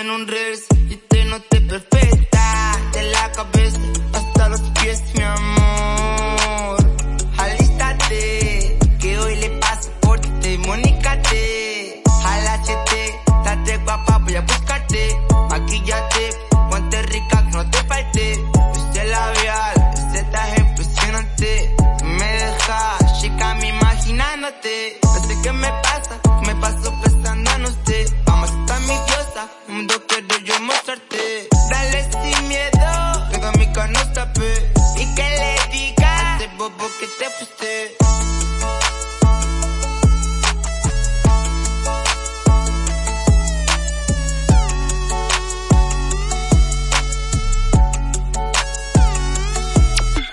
un reverse y te noté perfecta. De la cabeza hasta los pies, mi amor. Alístate, que hoy le paso por ti, monícate. Aláchate, date guapa, voy a buscarte. Maquillate, ponte rica, que no te falte. Este labial, este traje impresionante. Me deja chica, me imaginándote. Me pasa, me te fuiste.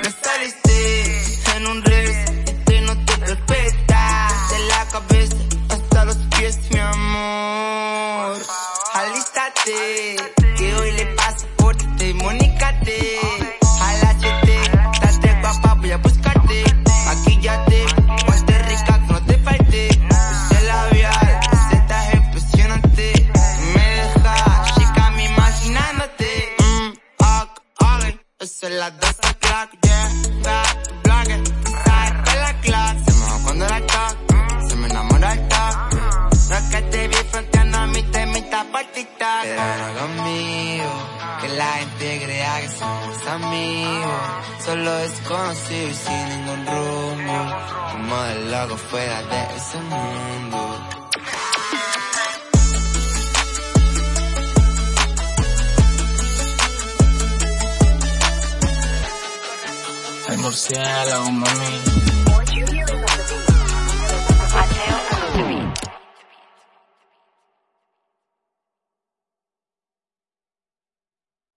Me saliste en un reverse y te noté perfecta. De la cabeza hasta los pies, mi amor. Alístate, que hoy le paso por ti, monícate. Es la dos o'clock, yeah, that, blogger, side de la clase. Se me va cuando la toco, se me enamora el toque. No es que te vi fronteando a mi temita por TikTok. Pero conmigo, que la gente crea que somos amigos. Solo desconocidos y sin ningún rumbo. Como de loco fuera de ese mundo. Murciélago, mami.